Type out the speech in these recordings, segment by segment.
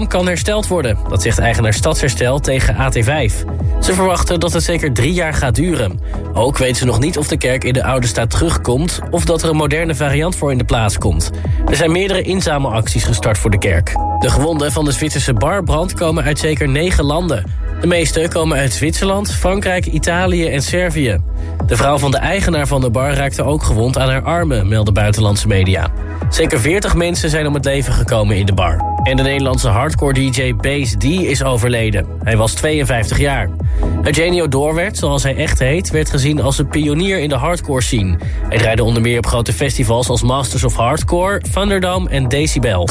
kan hersteld worden. Dat zegt eigenaar Stadsherstel tegen AT5. Ze verwachten dat het zeker drie jaar gaat duren. Ook weten ze nog niet of de kerk in de oude staat terugkomt... of dat er een moderne variant voor in de plaats komt. Er zijn meerdere inzamelacties gestart voor de kerk. De gewonden van de Zwitserse barbrand komen uit zeker negen landen. De meeste komen uit Zwitserland, Frankrijk, Italië en Servië. De vrouw van de eigenaar van de bar raakte ook gewond aan haar armen... melden buitenlandse media. Zeker 40 mensen zijn om het leven gekomen in de bar. En de Nederlandse hardcore-dj Base D is overleden. Hij was 52 jaar. Eugenio Doorwert, zoals hij echt heet, werd gezien als een pionier in de hardcore scene. Hij draaide onder meer op grote festivals als Masters of Hardcore, Thunderdome en Decibel.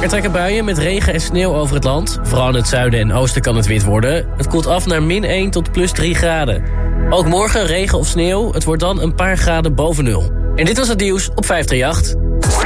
Er trekken buien met regen en sneeuw over het land. Vooral in het zuiden en oosten kan het wit worden. Het koelt af naar min 1 tot plus 3 graden. Ook morgen regen of sneeuw. Het wordt dan een paar graden boven nul. En dit was het nieuws op 538.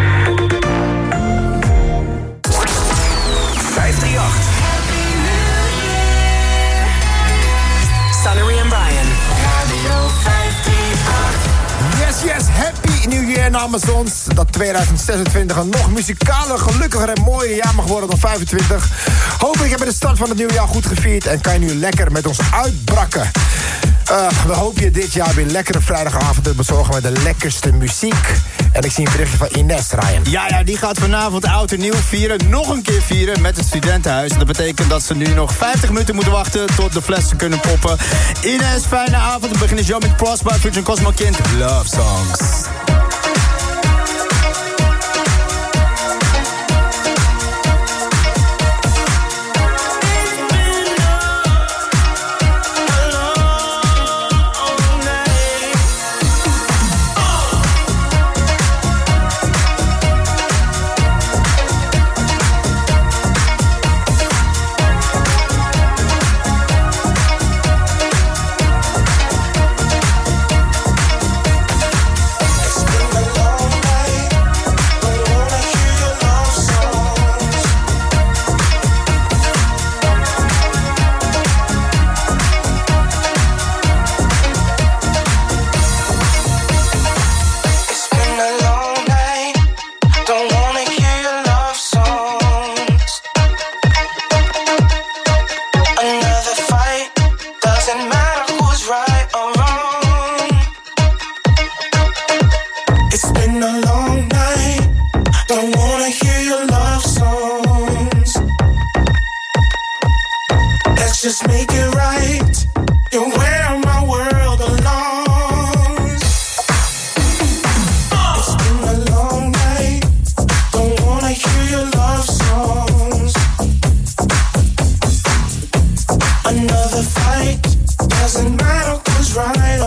New year namens ons. Dat 2026 een nog muzikaler, gelukkiger en mooier jaar mag worden dan 25. Hopelijk hebben de start van het nieuwe jaar goed gevierd... en kan je nu lekker met ons uitbrakken. Uh, we hopen je dit jaar weer lekkere vrijdagavond te bezorgen... met de lekkerste muziek. En ik zie een berichtje van Ines, Ryan. Ja, ja, die gaat vanavond oud en nieuw vieren. Nog een keer vieren met het studentenhuis. Dat betekent dat ze nu nog 50 minuten moeten wachten... tot de flessen kunnen poppen. Ines, fijne avond. We beginnen zo met Prosper, Future Cosmo Kind. Love Songs.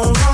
Oh.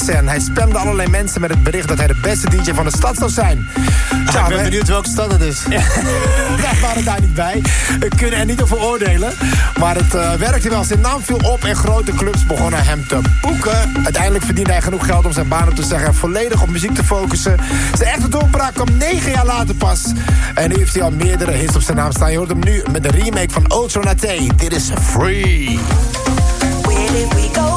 Hij spamde allerlei mensen met het bericht dat hij de beste DJ van de stad zou zijn. Ja, ik ben benieuwd welke stad het is. Wij waren daar niet bij. We kunnen er niet over oordelen. Maar het uh, werkte wel. Zijn naam viel op en grote clubs begonnen hem te boeken. Uiteindelijk verdiende hij genoeg geld om zijn baan op te zeggen... en volledig op muziek te focussen. Zijn echte doorbraak kwam negen jaar later pas. En nu heeft hij al meerdere hits op zijn naam staan. Je hoort hem nu met de remake van Ultra Nate. Dit is Free. Where did we go?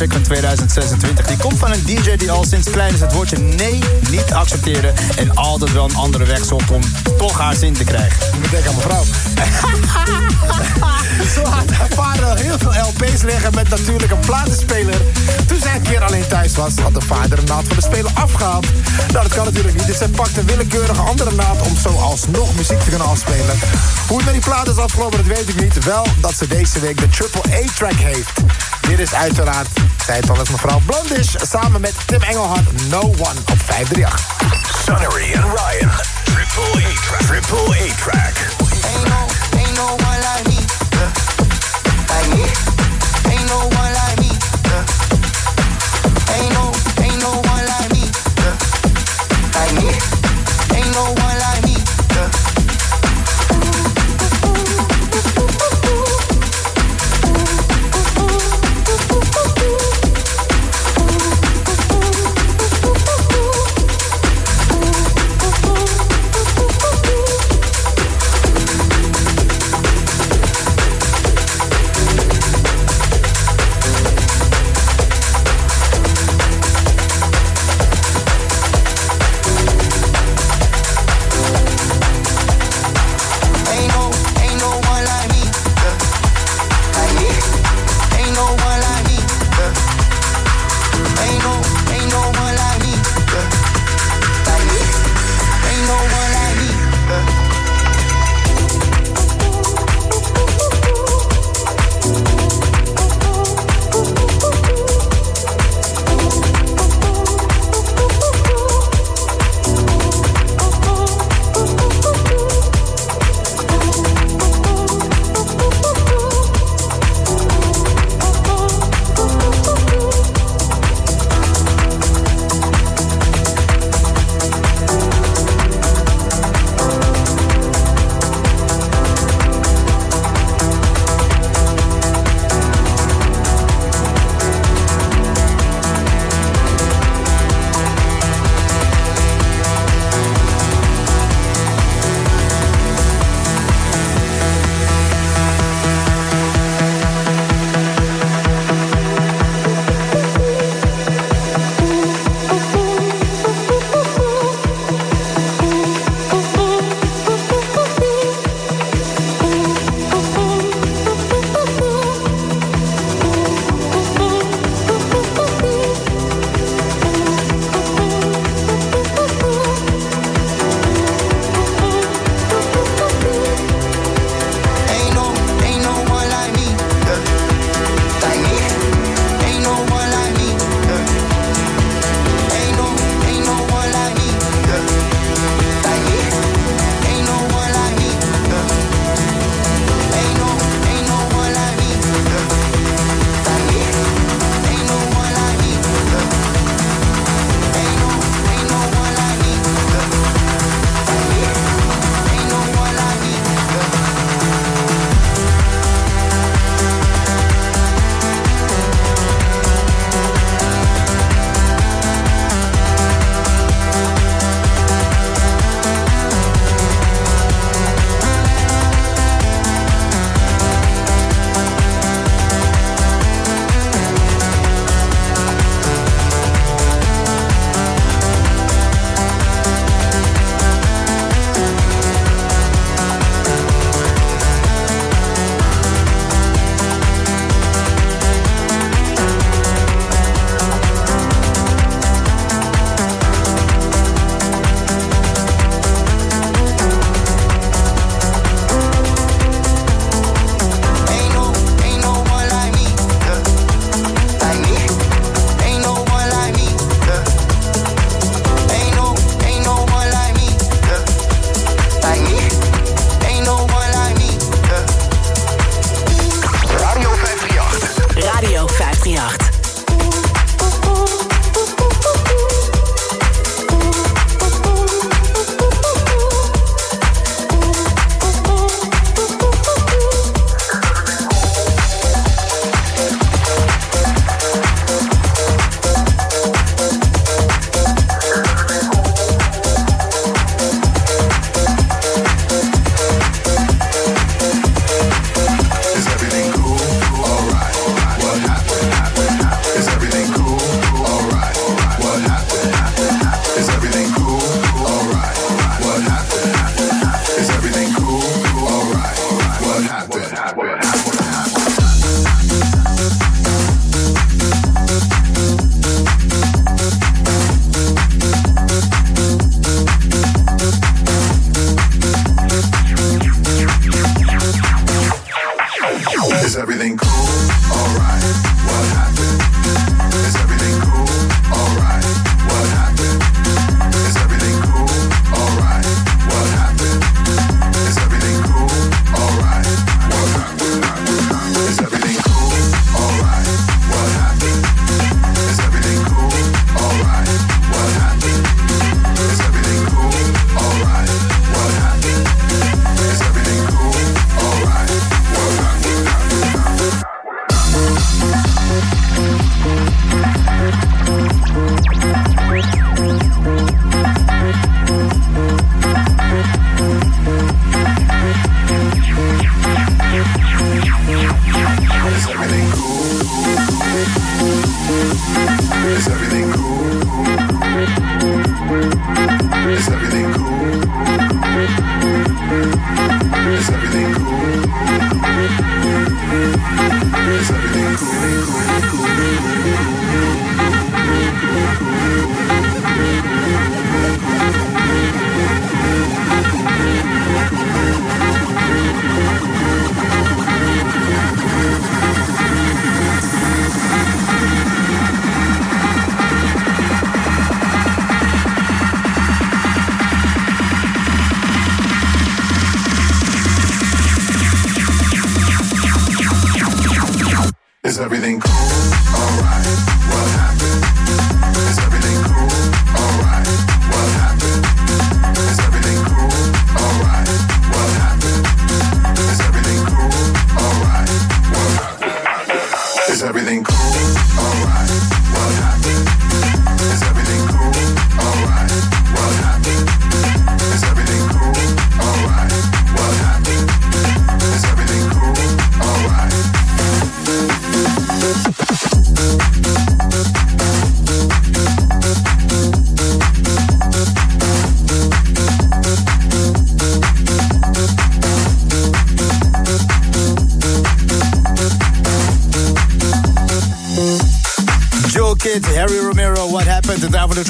A-track van 2026. Die komt van een DJ die al sinds klein is het woordje nee niet accepteren. En altijd wel een andere weg zocht om toch haar zin te krijgen. Ik moet denken aan mevrouw. Zo had haar vader heel veel LP's liggen met natuurlijk een platenspeler. Toen zij een keer alleen thuis was, had de vader een naad van de speler afgehaald. Nou, dat kan natuurlijk niet, dus zij pakte een willekeurige andere naad om zo alsnog muziek te kunnen afspelen. Hoe het met die plaat is afgelopen, dat weet ik niet. Wel dat ze deze week de Triple A-track heeft. Dit is uiteraard, zei het al eens mevrouw Blondish, samen met Tim Engelhard, No One op 538. Sunnery and Ryan. Triple A track. Triple A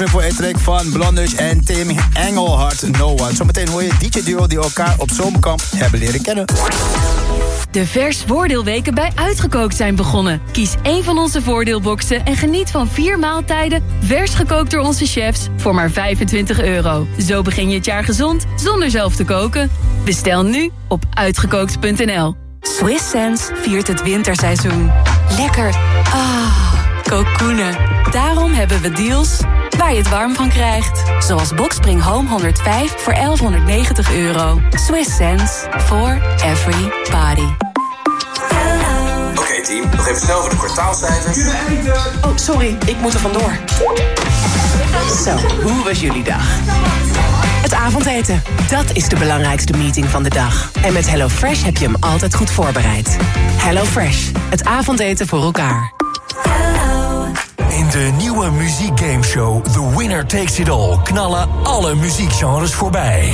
triple A-track van Blondish en Tim Engelhard, No One. Zometeen hoor je DJ-duo die elkaar op zomerkamp hebben leren kennen. De vers voordeelweken bij Uitgekookt zijn begonnen. Kies één van onze voordeelboxen en geniet van vier maaltijden... vers gekookt door onze chefs voor maar 25 euro. Zo begin je het jaar gezond zonder zelf te koken. Bestel nu op uitgekookt.nl. Swiss Sense viert het winterseizoen. Lekker. Ah, kokoenen. Daarom hebben we deals waar je het warm van krijgt. Zoals Boxspring Home 105 voor 1190 euro. Swiss sense for every body. Oké team, nog even snel voor de kwartaalcijfers. Oh, sorry, ik moet er vandoor. Zo, hoe was jullie dag? Het avondeten, dat is de belangrijkste meeting van de dag. En met HelloFresh heb je hem altijd goed voorbereid. HelloFresh, het avondeten voor elkaar. In de nieuwe muziekgameshow The Winner Takes It All knallen alle muziekgenres voorbij.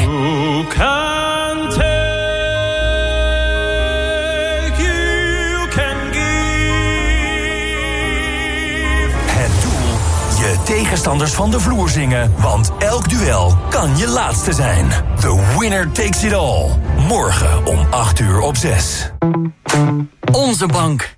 Het doel, je tegenstanders van de vloer zingen, want elk duel kan je laatste zijn. The Winner Takes It All. Morgen om 8 uur op 6. Onze bank.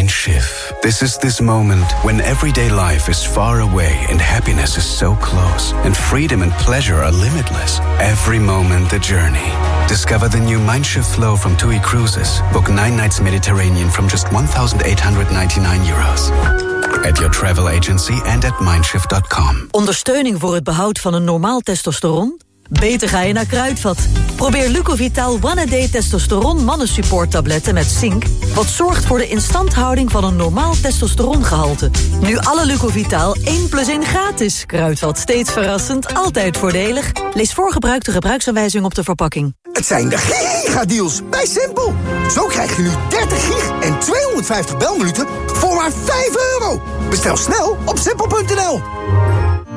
Mindshift. This is this moment when everyday life is far away and happiness is so close, and freedom and pleasure are limitless. Every moment the journey. Discover the new Mindshift flow from TUI Cruises. Book nine nights Mediterranean from just 1,899 euros. At your travel agency and at mindshift.com. Ondersteuning voor het behoud van een normaal testosteron? Beter ga je naar Kruidvat. Probeer Lucovital One Day Testosteron Mannensupport tabletten met zink... wat zorgt voor de instandhouding van een normaal testosterongehalte. Nu alle Lucovital 1 plus 1 gratis. Kruidvat steeds verrassend, altijd voordelig. Lees voor gebruik de gebruiksaanwijzing op de verpakking. Het zijn de gigadeals bij Simpel. Zo krijg je nu 30 gig en 250 belminuten voor maar 5 euro. Bestel snel op simpel.nl.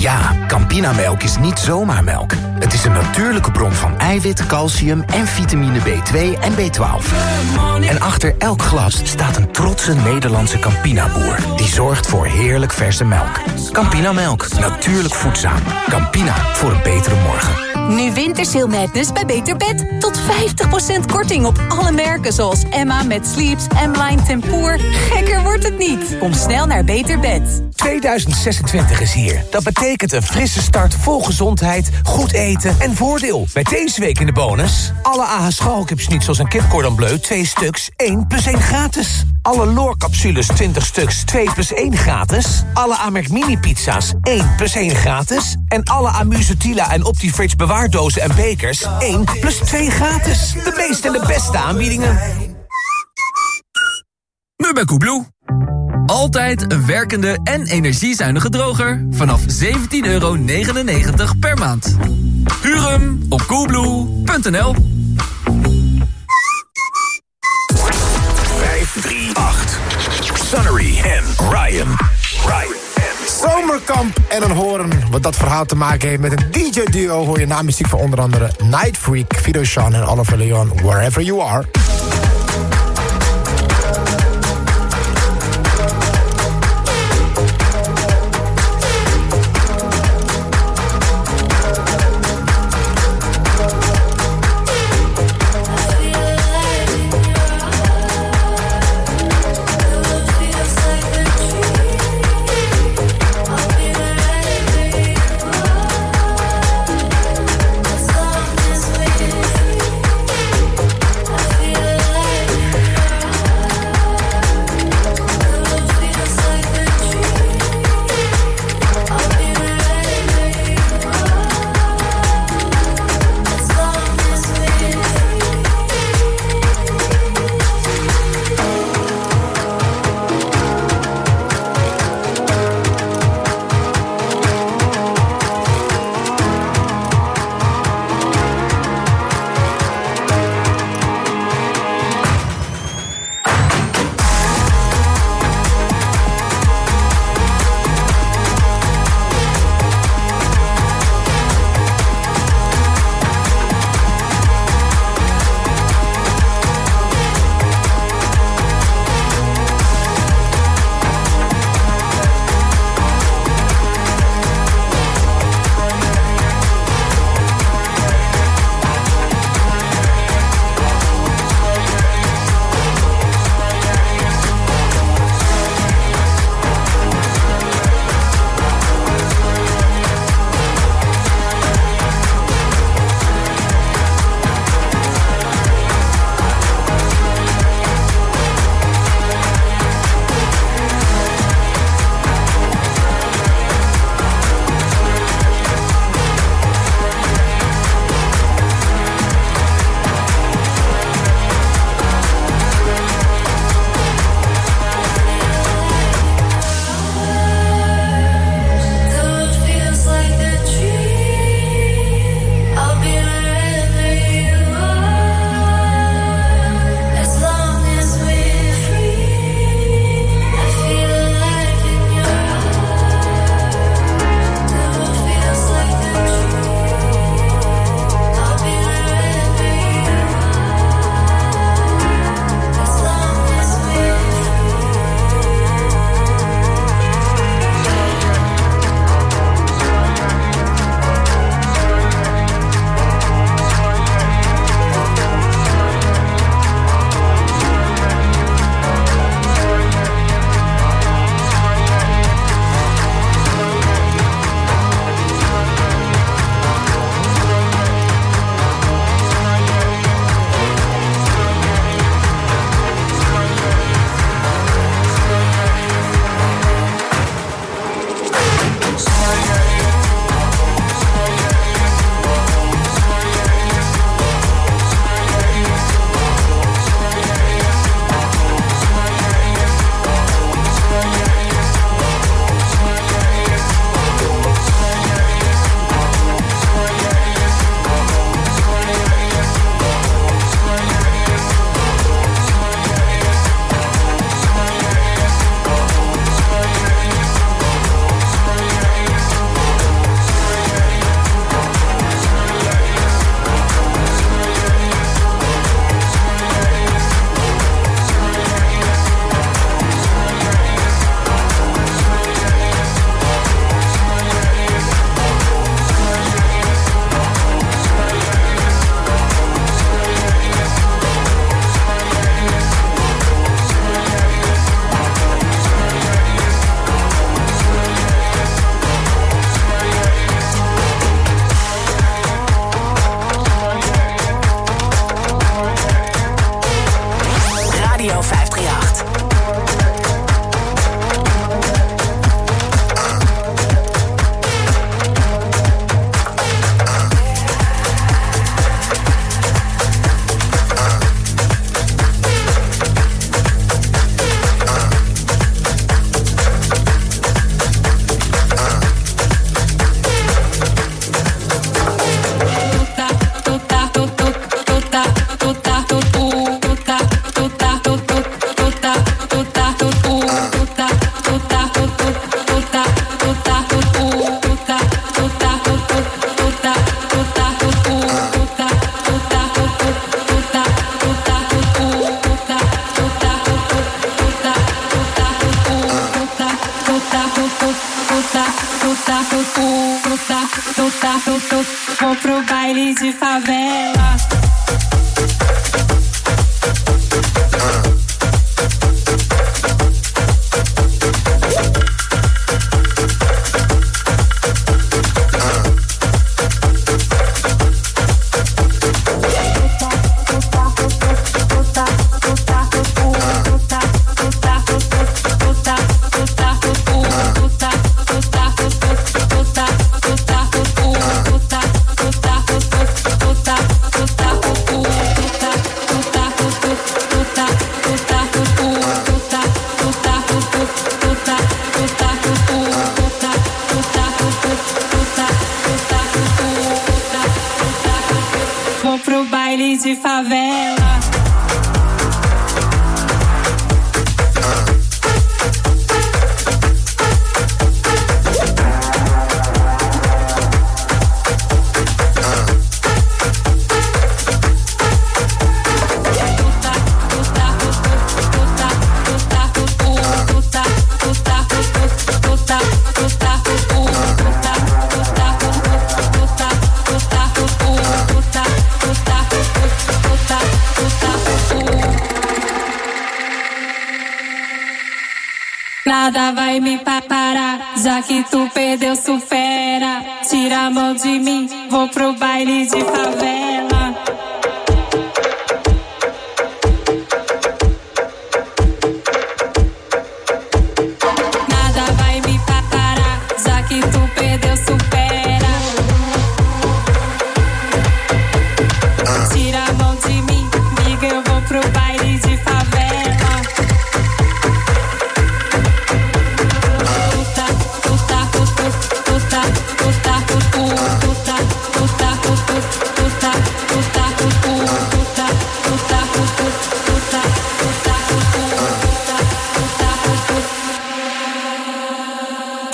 Ja, Campinamelk is niet zomaar melk. Het is een natuurlijke bron van eiwit, calcium en vitamine B2 en B12. En achter elk glas staat een trotse Nederlandse Campina-boer... die zorgt voor heerlijk verse melk. Campinamelk, natuurlijk voedzaam. Campina, voor een betere morgen. Nu Wintersail Madness bij Beter Bed. Tot 50% korting op alle merken zoals Emma met Sleeps, M-Line Tempoor. Gekker wordt het niet. Kom snel naar Beter Bed. 2026 is hier. Dat betekent een frisse start vol gezondheid, goed eten en voordeel. Met deze week in de bonus... alle AH schalkipsnitzels en kipcordon bleu 2 stuks 1 plus 1 gratis. Alle Loor-capsules 20 stuks 2 plus 1 gratis. Alle Amerk mini-pizza's 1 plus 1 gratis. En alle Amuse Tila en Optifridge bewaardozen en bekers 1 plus 2 gratis. De meeste en de beste aanbiedingen. Nu bij Koebloe. Altijd een werkende en energiezuinige droger vanaf 17,99 euro per maand. Huur hem op coolblue.nl 538. Sunnery en Ryan. Ryan. Zomerkamp en een hoorn. Wat dat verhaal te maken heeft met een DJ-duo... hoor je na muziek van onder andere Night Freak, Fido Sean en Oliver Leon. Wherever you are.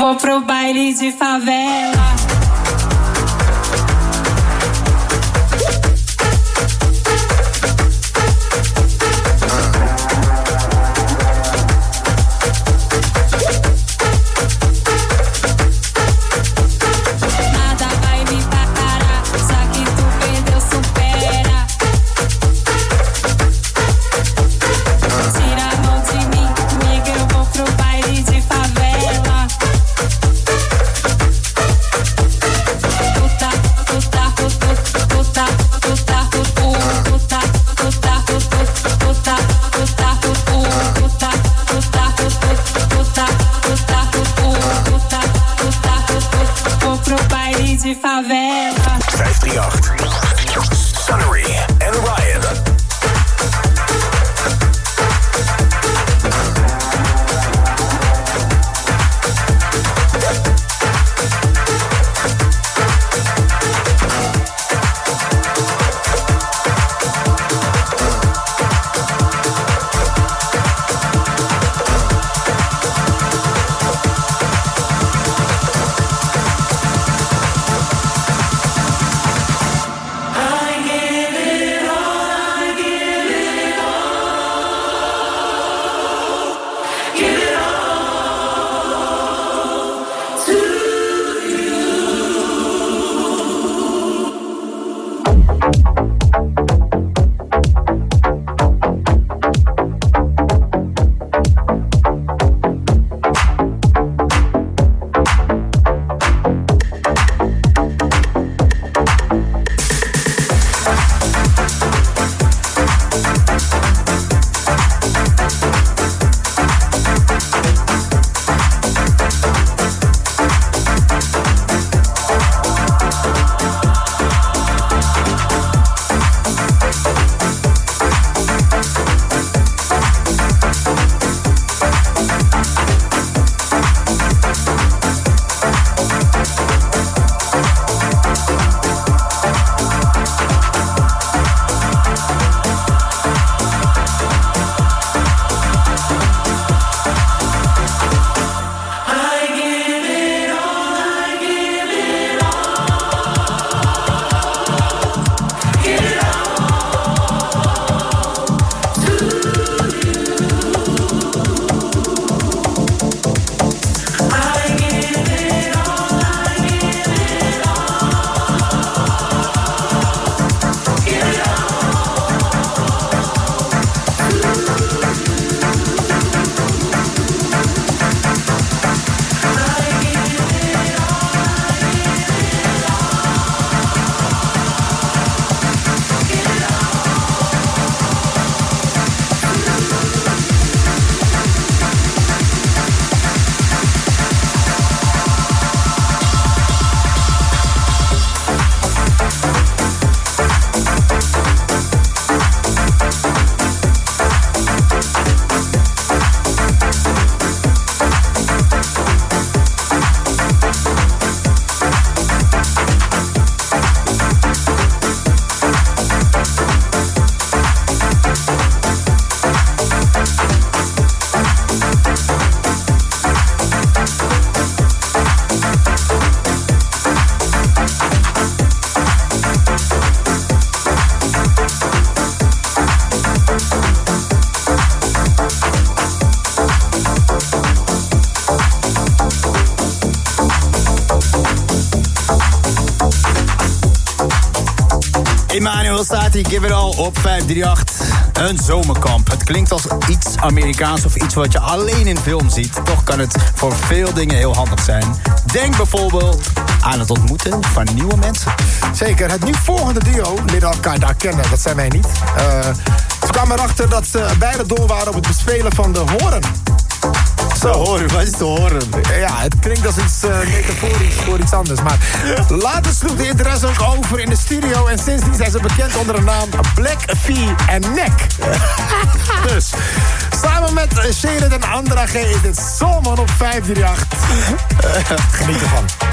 Vou pro baile de favela. Sati, Give It All op 538. Een zomerkamp. Het klinkt als iets Amerikaans of iets wat je alleen in film ziet. Toch kan het voor veel dingen heel handig zijn. Denk bijvoorbeeld aan het ontmoeten van nieuwe mensen. Zeker, het nu volgende duo leren elkaar daar kennen. Dat zijn wij niet. Eh, ze kwamen erachter dat ze beide door waren op het bespelen van de horen. Zo, horen, wat is te horen? Ja, het klinkt als iets uh, metaforisch voor iets anders. Maar later sloeg de interesse ook over in de studio. En sindsdien zijn ze bekend onder de naam Black Fee en Neck. dus, samen met Sheren en Andra G is dit Solman op 538. Geniet ervan.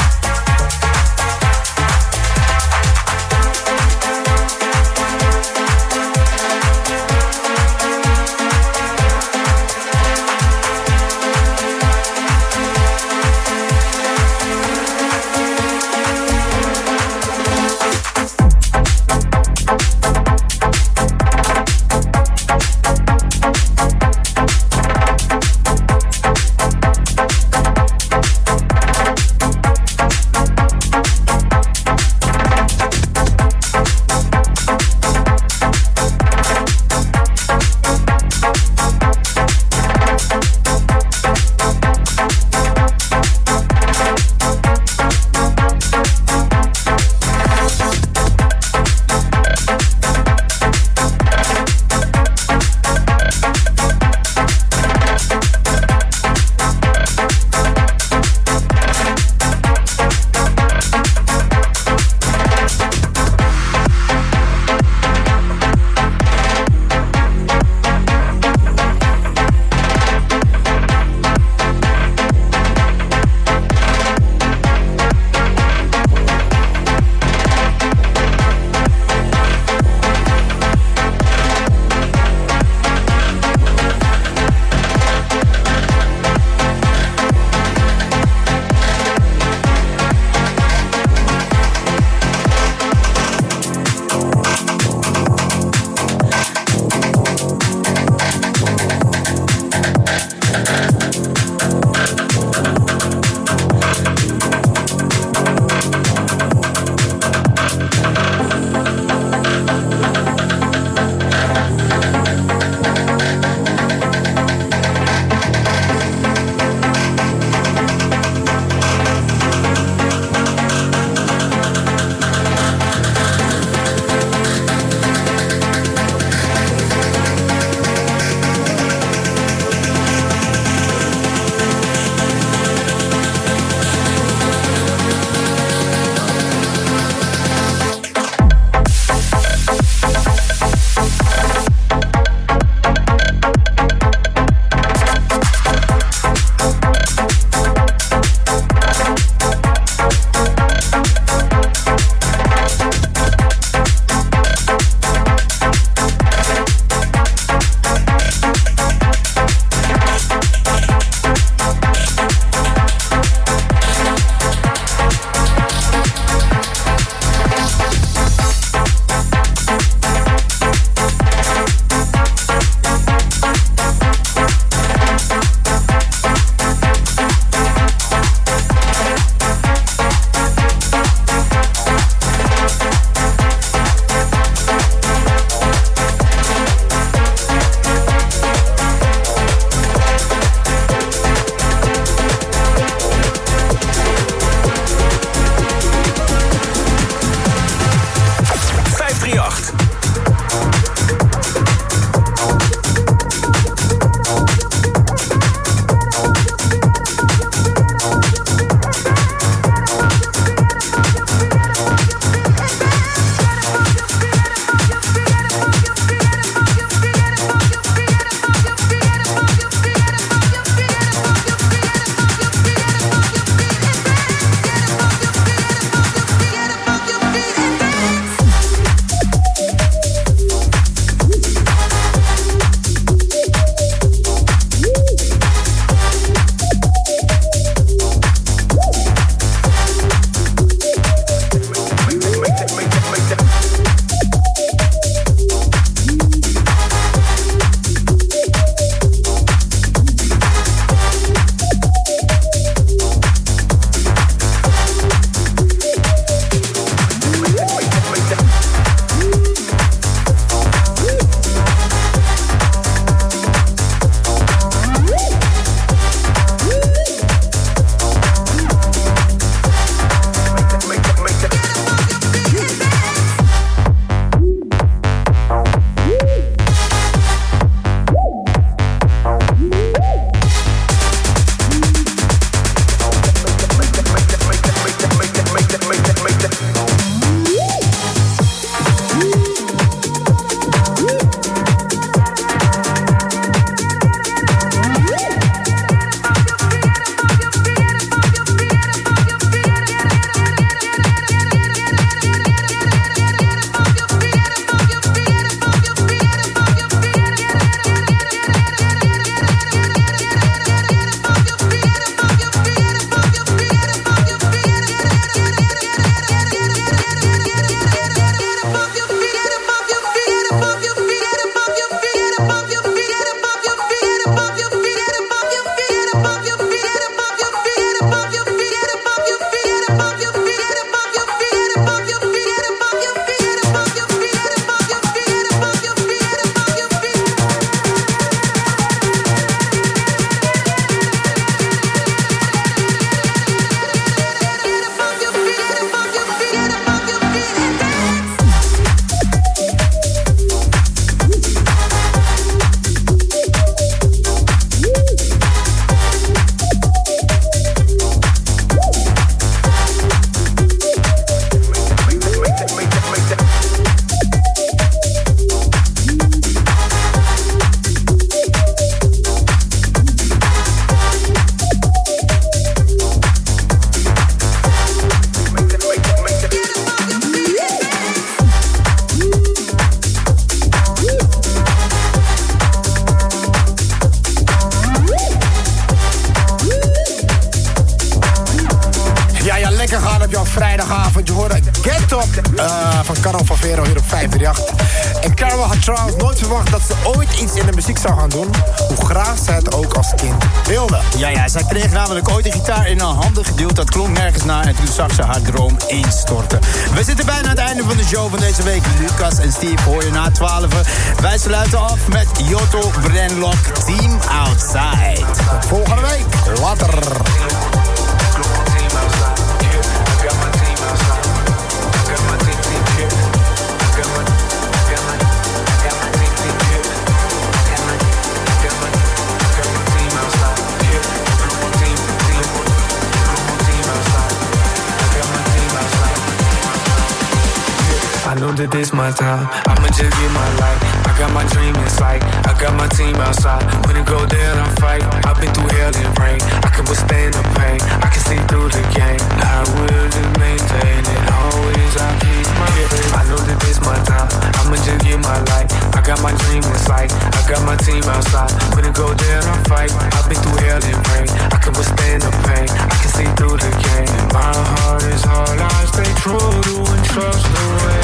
Vrijdagavond. Je hoorde Get Up eh, van Carol van Vero hier op 538. En Carol had trouwens nooit verwacht dat ze ooit iets in de muziek zou gaan doen. Hoe graag ze het ook als kind wilde. Ja, ja, zij kreeg namelijk ooit een gitaar in haar handen geduwd. Dat klonk nergens naar en toen zag ze haar droom instorten. We zitten bijna aan het einde van de show van deze week. Lucas en Steve hoor je na 12. Wij sluiten af met Jotto Brenlock Team Outside. Tot volgende week. Later. I know that this my time. I'ma just get my life. I got my dream in sight. I got my team outside. When it go down, I fight. I've been through hell and rain. I can withstand the pain. I can see through the game. I will just maintain it. Always I keep my faith. I know that this my time. I'ma just get my life. I got my dream in sight. I got my team outside. When it go down, I fight. I've been through hell and rain. I can withstand the pain. I can see through the game. My heart is hard. I stay true to and trust the way.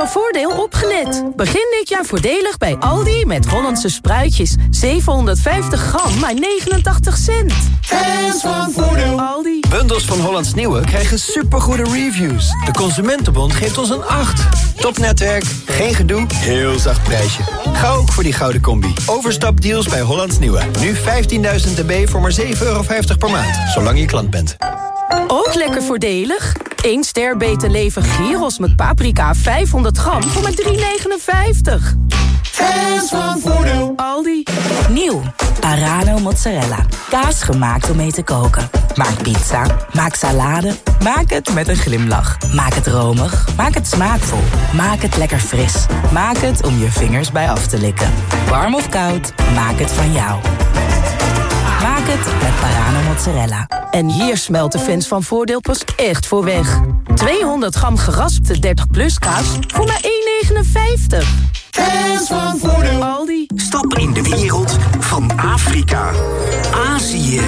Van Voordeel opgelet. Begin dit jaar voordelig bij Aldi met Hollandse spruitjes. 750 gram, maar 89 cent. Fans van Voordeel. Aldi. Bundels van Hollands Nieuwe krijgen supergoede reviews. De Consumentenbond geeft ons een 8. Topnetwerk, geen gedoe, heel zacht prijsje. Ga ook voor die gouden combi. Overstapdeals bij Hollands Nieuwe. Nu 15.000 dB voor maar 7,50 euro per maand. Zolang je klant bent. Ook lekker voordelig. 1 ster beter leven gyros met paprika 500 gram voor maar 3,59. Fans van Voordeel. Aldi. Nieuw. Parano mozzarella. Kaas gemaakt om mee te koken. Maak pizza. Maak salade. Maak het met een glimlach. Maak het romig. Maak het smaakvol. Maak het lekker fris. Maak het om je vingers bij af te likken. Warm of koud. Maak het van jou. Maak het met Parano mozzarella. En hier smelt de fans van Voordeel pas echt voor weg. 200 gram geraspte 30 plus kaas voor maar 1,59. Fans van Voordeel. Aldi. Stap in de wereld van Afrika, Azië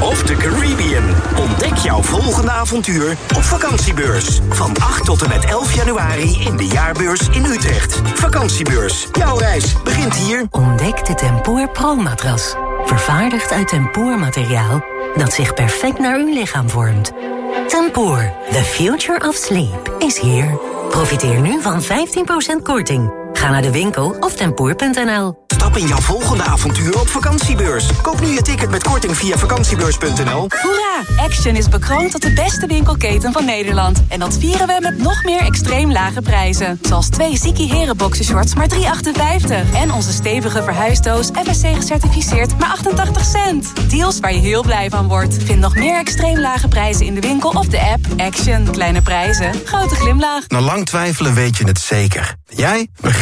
of de Caribbean. Ontdek jouw volgende avontuur op vakantiebeurs. Van 8 tot en met 11 januari in de jaarbeurs in Utrecht. Vakantiebeurs. Jouw reis begint hier. Ontdek de Tempoor Pro-matras. Vervaardigd uit tempoormateriaal dat zich perfect naar uw lichaam vormt. Tempoor, the future of sleep, is here. Profiteer nu van 15% korting. Ga naar de winkel of tempoor.nl. Stap in jouw volgende avontuur op vakantiebeurs. Koop nu je ticket met korting via vakantiebeurs.nl. Hoera! Action is bekroond tot de beste winkelketen van Nederland. En dat vieren we met nog meer extreem lage prijzen. Zoals twee Ziki Heren boxershorts maar 3,58. En onze stevige verhuisdoos FSC gecertificeerd maar 88 cent. Deals waar je heel blij van wordt. Vind nog meer extreem lage prijzen in de winkel of de app. Action. Kleine prijzen. Grote glimlach. Na lang twijfelen weet je het zeker. Jij begint